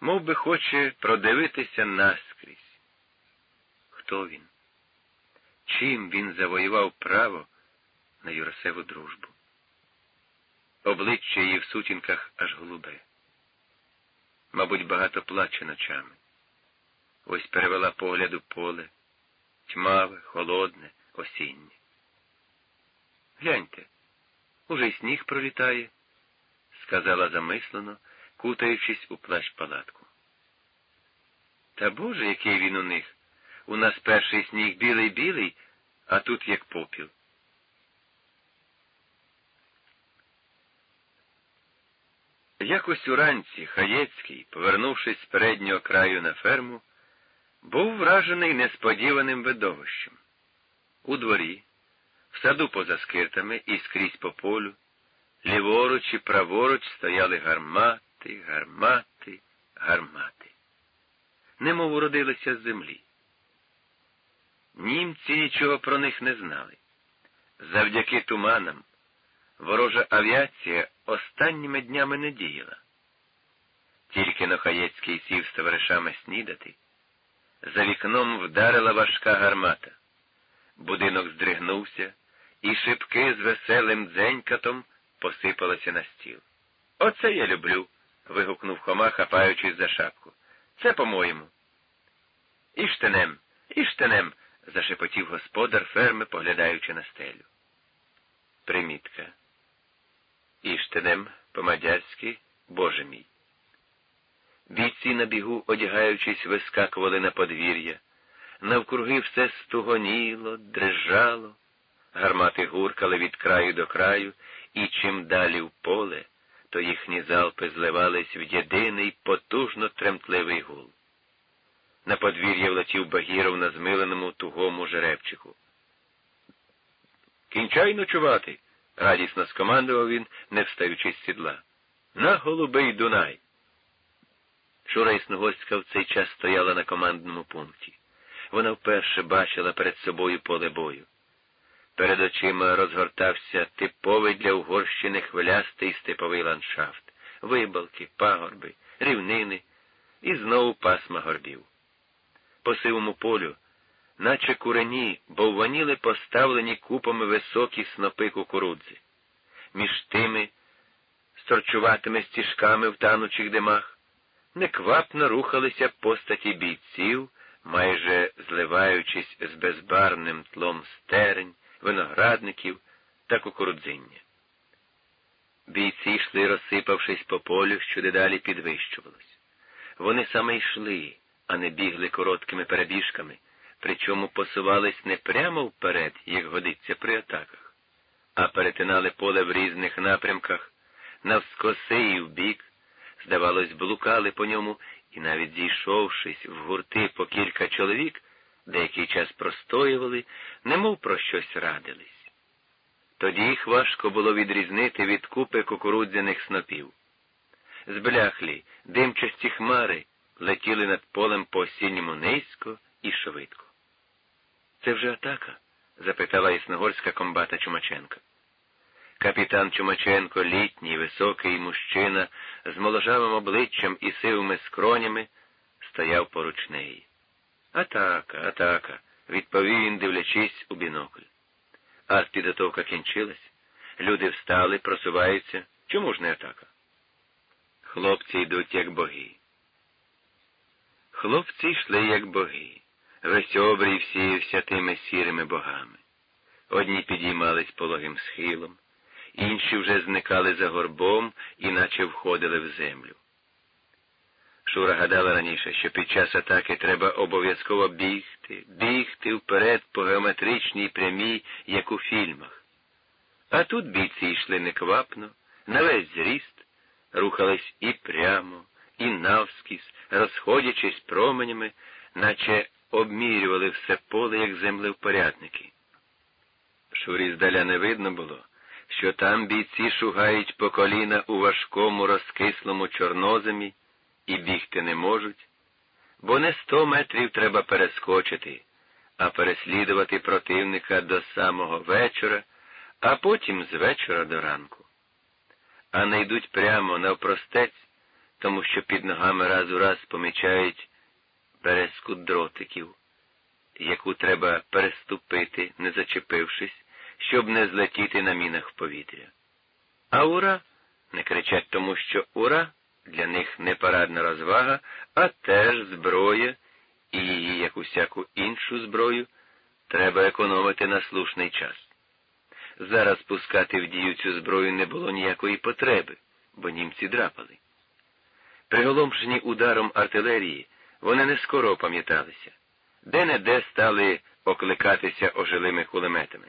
мов би хоче продивитися наскрізь. Хто він? Чим він завоював право на Юрасеву дружбу? Обличчя її в сутінках аж голубе. Мабуть, багато плаче ночами. Ось перевела погляд у поле, тьмаве, холодне, осіннє. Гляньте, уже й сніг пролітає, сказала замислено, кутаючись у плащ палатку. Та Боже, який він у них. У нас перший сніг білий-білий, а тут як попіл. Якось уранці Хаєцький, повернувшись з переднього краю на ферму, був вражений несподіваним видовищем. У дворі, в саду поза скиртами і скрізь по полю, ліворуч і праворуч стояли гармати, гармати, гармати. Немов уродилися з землі. Німці нічого про них не знали. Завдяки туманам ворожа авіація останніми днями не діяла. Тільки Нохаєцький сів з товаришами снідати. За вікном вдарила важка гармата. Будинок здригнувся, і шибки з веселим дзенькатом посипалися на стіл. Оце я люблю. Вигукнув Хома, хапаючись за шапку. Це по-моєму. Іштенем, іштенем, зашепотів господар ферми, поглядаючи на стелю. Примітка. Іштенем по-мадярськи, Боже мій. Бійці на бігу, одягаючись, вискакували на подвір'я. Навкруги все стугоніло, дрижало, гармати гуркали від краю до краю, і чим далі в поле, то їхні залпи зливались в єдиний потужно тремтливий гул. На подвір'я влетів Багіров на змиленому тугому жеребчику. Кінчай ночувати, радісно скомандував він, не встаючи з сідла. На голубий Дунай. Шура Існогорська в цей час стояла на командному пункті. Вона вперше бачила перед собою поле бою. Перед очима розгортався типовий для Угорщини хвилястий степовий ландшафт, вибалки, пагорби, рівнини і знову пасма горбів. По сивому полю, наче курені, бовваніли поставлені купами високі снопи кукурудзи. Між тими, сторчуватими стіжками в танучих димах, неквапно рухалися постаті бійців, майже зливаючись з безбарним тлом стерень, виноградників та кукурудзиння. Бійці йшли, розсипавшись по полю, що дедалі підвищувалось. Вони саме йшли, а не бігли короткими перебіжками, причому посувались не прямо вперед, як годиться при атаках, а перетинали поле в різних напрямках, навскоси і вбік, здавалось, блукали по ньому і, навіть зійшовшись в гурти по кілька чоловік, деякий час простоювали, немов про щось радились. Тоді їх важко було відрізнити від купи кукурудзяних снопів. Збляхлі, димчасті хмари летіли над полем по осінньому низько і швидко. Це вже атака? запитала Існогорська комбата Чумаченка. Капітан Чумаченко, літній, високий мужчина, з моложавим обличчям і сивими скронями, стояв поруч неї. Атака, атака, відповів він, дивлячись у бінокль. Артпідготовка кінчилась. Люди встали, просуваються. Чому ж не атака? Хлопці йдуть, як боги. Хлопці йшли, як боги. Весь обрій всіявся тими сірими богами. Одні підіймались пологим схилом, інші вже зникали за горбом і наче входили в землю. Шура гадала раніше, що під час атаки треба обов'язково бігти, бігти вперед по геометричній прямій, як у фільмах. А тут бійці йшли неквапно, на весь зріст, рухались і прямо, і навскіз, розходячись променями, наче обмірювали все поле, як землевпорядники. Шурі здаля не видно було, що там бійці шугають по коліна у важкому розкислому чорноземі і бігти не можуть, бо не сто метрів треба перескочити, а переслідувати противника до самого вечора, а потім з вечора до ранку. А не йдуть прямо навпростець, тому що під ногами раз у раз помічають березку дротиків, яку треба переступити, не зачепившись, щоб не злетіти на мінах в повітря. А ура не кричать тому, що ура для них не парадна розвага, а теж зброя, і її, як усяку іншу зброю, треба економити на слушний час. Зараз пускати в дію цю зброю не було ніякої потреби, бо німці драпали. Приголомшені ударом артилерії, вони не скоро опам'яталися, де-не-де стали окликатися ожилими кулеметами.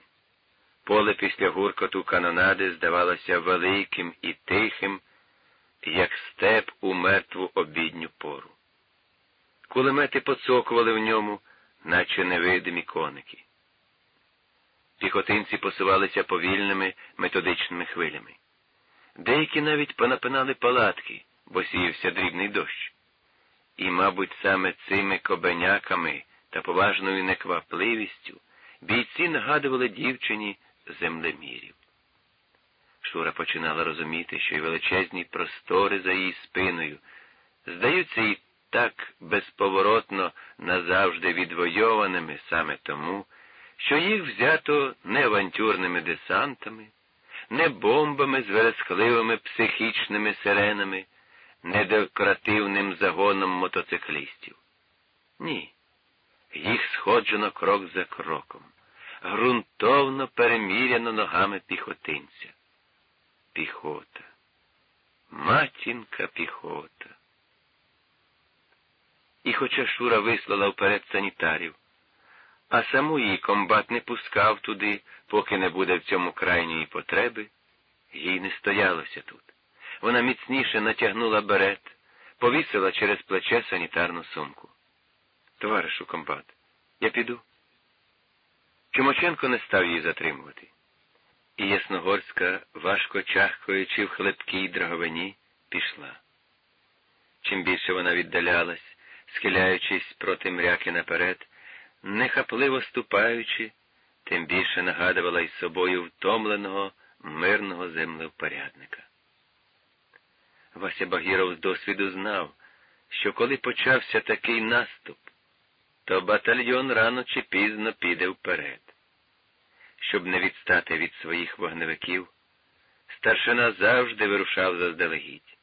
Поле після гуркоту канонади здавалося великим і тихим, як степ у мертву обідню пору. Кулемети поцокували в ньому, наче невидимі коники. Піхотинці посувалися повільними методичними хвилями. Деякі навіть понапинали палатки, бо сіявся дрібний дощ. І, мабуть, саме цими кобеняками та поважною неквапливістю бійці нагадували дівчині землемірів. Шура починала розуміти, що й величезні простори за її спиною здаються їй так безповоротно назавжди відвойованими саме тому, що їх взято не авантюрними десантами, не бомбами з верескливими психічними сиренами, не декоративним загоном мотоциклістів. Ні, їх сходжено крок за кроком, ґрунтовно переміряно ногами піхотинця. Піхота, матінка піхота. І хоча Шура вислала вперед санітарів, а саму її комбат не пускав туди, поки не буде в цьому крайньої потреби, їй не стоялося тут. Вона міцніше натягнула берет, повісила через плече санітарну сумку. Товаришу комбат, я піду. Чумаченко не став її затримувати. І Ясногорська, важко чахкаючи в хлебкій драговині, пішла. Чим більше вона віддалялась, схиляючись проти мряки наперед, нехапливо ступаючи, тим більше нагадувала із собою втомленого, мирного землевпорядника. Вася Багіров з досвіду знав, що коли почався такий наступ, то батальйон рано чи пізно піде вперед. Щоб не відстати від своїх вогневиків, старшина завжди вирушав заздалегідь.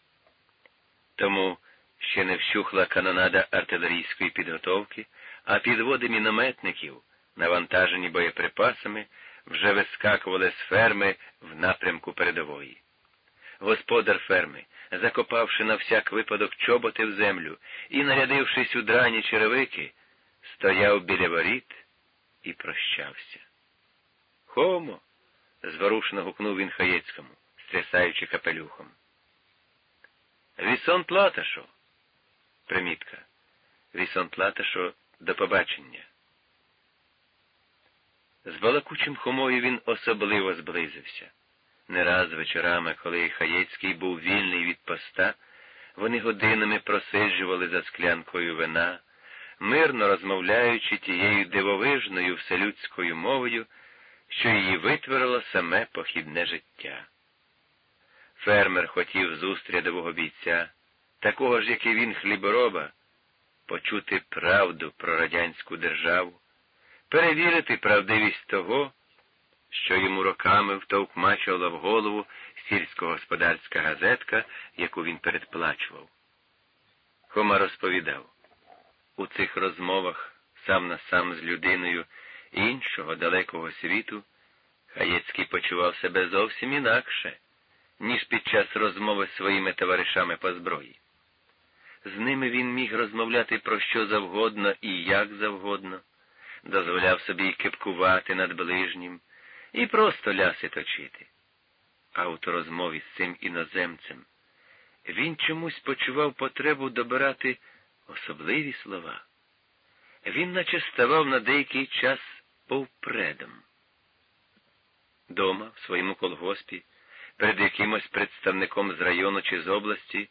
Тому ще не вщухла канонада артилерійської підготовки, а підводи мінометників, навантажені боєприпасами, вже вискакували з ферми в напрямку передової. Господар ферми, закопавши на всяк випадок чоботи в землю і нарядившись у драні черевики, стояв біля воріт і прощався. Хомо. зворушно гукнув він Хаєцькому, стрясаючи капелюхом. Вісон Платашо. Примітка. Вісон Платашо до побачення. З балакучим хомою він особливо зблизився. Не раз вечорами, коли Хаєцький був вільний від поста, вони годинами просиджували за склянкою вина, мирно розмовляючи тією дивовижною вселюдською мовою, що її витворило саме похідне життя. Фермер хотів з уст бійця, такого ж, як і він, хлібороба, почути правду про радянську державу, перевірити правдивість того, що йому роками втовкмачувала в голову сільськогосподарська газетка, яку він передплачував. Хома розповідав, у цих розмовах сам на сам з людиною іншого далекого світу, Хаєцький почував себе зовсім інакше, ніж під час розмови з своїми товаришами по зброї. З ними він міг розмовляти про що завгодно і як завгодно, дозволяв собі кипкувати над ближнім і просто ляси точити. А от у розмові з цим іноземцем він чомусь почував потребу добирати особливі слова. Він наче ставав на деякий час повпредом. Дома, в своєму колгоспі, перед якимось представником з району чи з області,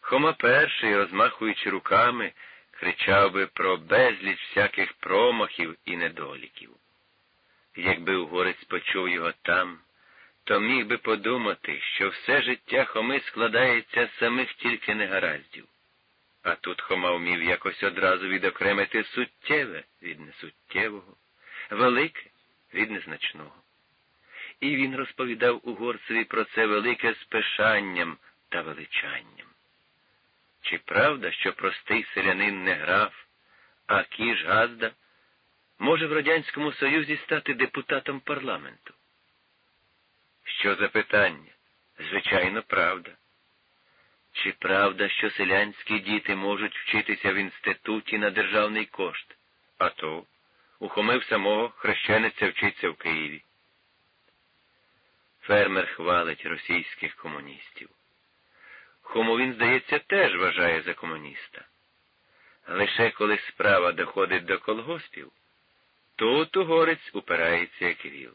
Хома перший, розмахуючи руками, кричав би про безліч всяких промахів і недоліків. Якби угорець почув його там, то міг би подумати, що все життя Хоми складається з самих тільки негараздів. А тут Хома вмів якось одразу відокремити суттєве від несуттєвого, велике від незначного. І він розповідав угорцеві про це велике з пишанням та величанням. Чи правда, що простий селянин не граф, а кіж Газда може в Радянському Союзі стати депутатом парламенту? Що за питання? Звичайно, правда. Чи правда, що селянські діти можуть вчитися в інституті на державний кошт? А то ухомив самого хрещениця вчиться в Києві. Фермер хвалить російських комуністів. Хому він, здається, теж вважає за комуніста. Лише коли справа доходить до колгоспів, тут угорець упирається як віл.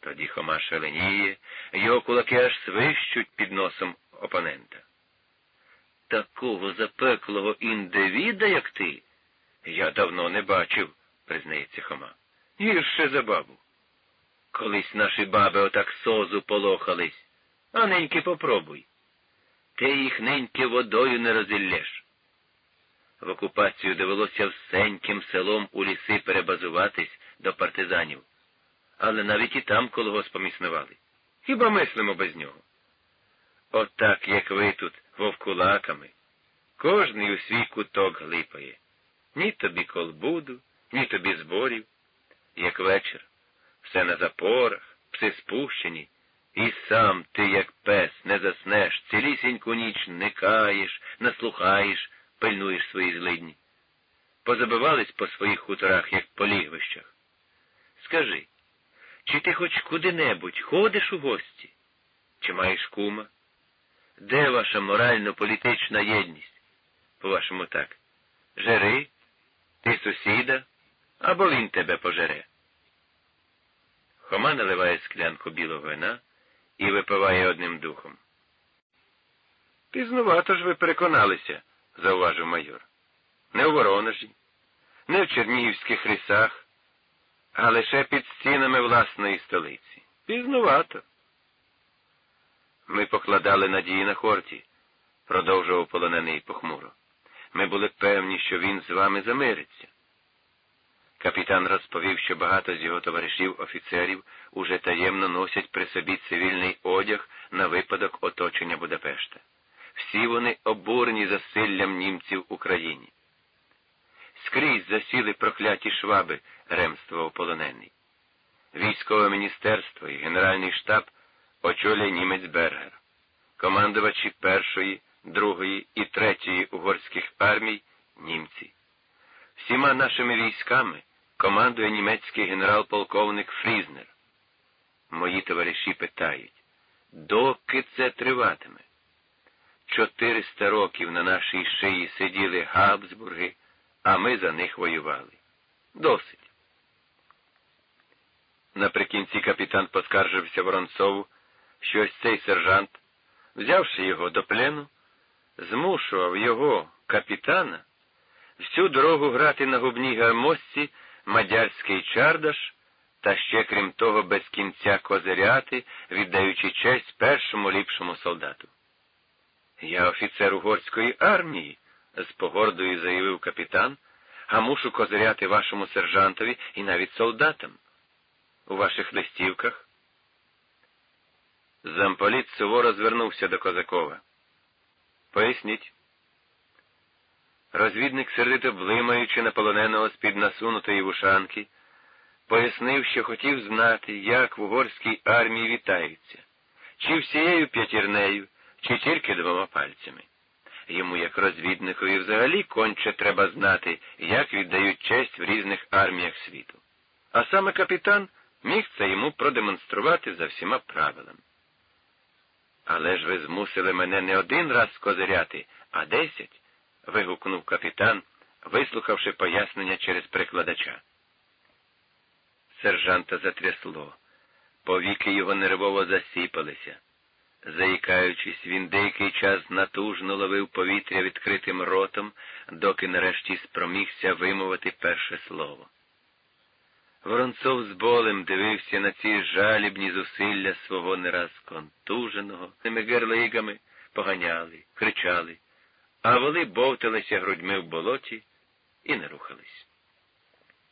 Тоді Хома шаленіє, його кулаки аж свищуть під носом опонента. Такого запеклого індивіда, як ти, я давно не бачив, признається Хома. Гірше за бабу. Колись наші баби отак созу полохались, а неньки попробуй. Ти їх неньки водою не розіллєш. В окупацію довелося всеньким селом у ліси перебазуватись до партизанів але навіть і там колгоспом існували. Хіба мислимо без нього? Отак, як ви тут, вовкулаками, кожний у свій куток глипає. Ні тобі колбуду, ні тобі зборів, як вечір, все на запорах, пси спущені, і сам ти, як пес, не заснеш, цілісіньку ніч не каєш, наслухаєш, пильнуєш свої злидні. Позабивались по своїх хуторах, як по лігвищах. Скажи, чи ти хоч куди-небудь ходиш у гості? Чи маєш кума? Де ваша морально-політична єдність? По-вашому так. Жери, ти сусіда, або він тебе пожере. Хома наливає склянку білого вина і випиває одним духом. Пізнувато ж ви переконалися, зауважив майор. Не у Воронежі, не в Чернігівських лісах, а лише під стінами власної столиці. Пізнувато. Ми покладали надії на хорті, продовжував полонений похмуро. Ми були певні, що він з вами замириться. Капітан розповів, що багато з його товаришів офіцерів уже таємно носять при собі цивільний одяг на випадок оточення Будапешта. Всі вони обурені засиллям німців в Україні. Скрізь засіли прокляті шваби, ремствував полонений. Військове міністерство і Генеральний штаб очолює німець Бергер, командувачі першої, другої і третьої угорських армій німці. Всіма нашими військами командує німецький генерал-полковник Фрізнер. Мої товариші питають, доки це триватиме? Чотириста років на нашій шиї сиділи Габсбурги, а ми за них воювали. Досить. Наприкінці капітан поскаржився Воронцову, що ось цей сержант, взявши його до плену, змушував його, капітана, всю дорогу грати на губній гармосці мадярський чардаш та ще, крім того, без кінця козиряти, віддаючи честь першому ліпшому солдату. Я офіцер угорської армії, з погордою заявив капітан, а мушу козиряти вашому сержантові і навіть солдатам у ваших листівках? Замполіт суворо звернувся до Козакова. Поясніть. Розвідник, сердито блимаючи на полоненого з-під насунутої вушанки, пояснив, що хотів знати, як в угорській армії вітаються, чи всією п'ятірнею, чи тільки двома пальцями. Йому, як розвідникові, взагалі конче треба знати, як віддають честь в різних арміях світу. А саме капітан міг це йому продемонструвати за всіма правилами. Але ж ви змусили мене не один раз козиряти, а десять. вигукнув капітан, вислухавши пояснення через прикладача. Сержанта затрясло, повіки його нервово засіпалися. Заїкаючись, він деякий час натужно ловив повітря відкритим ротом, доки нарешті спромігся вимовити перше слово. Воронцов з болем дивився на ці жалібні зусилля свого не раз контуженого, тими герлигами поганяли, кричали, а воли бовталися грудьми в болоті і не рухались.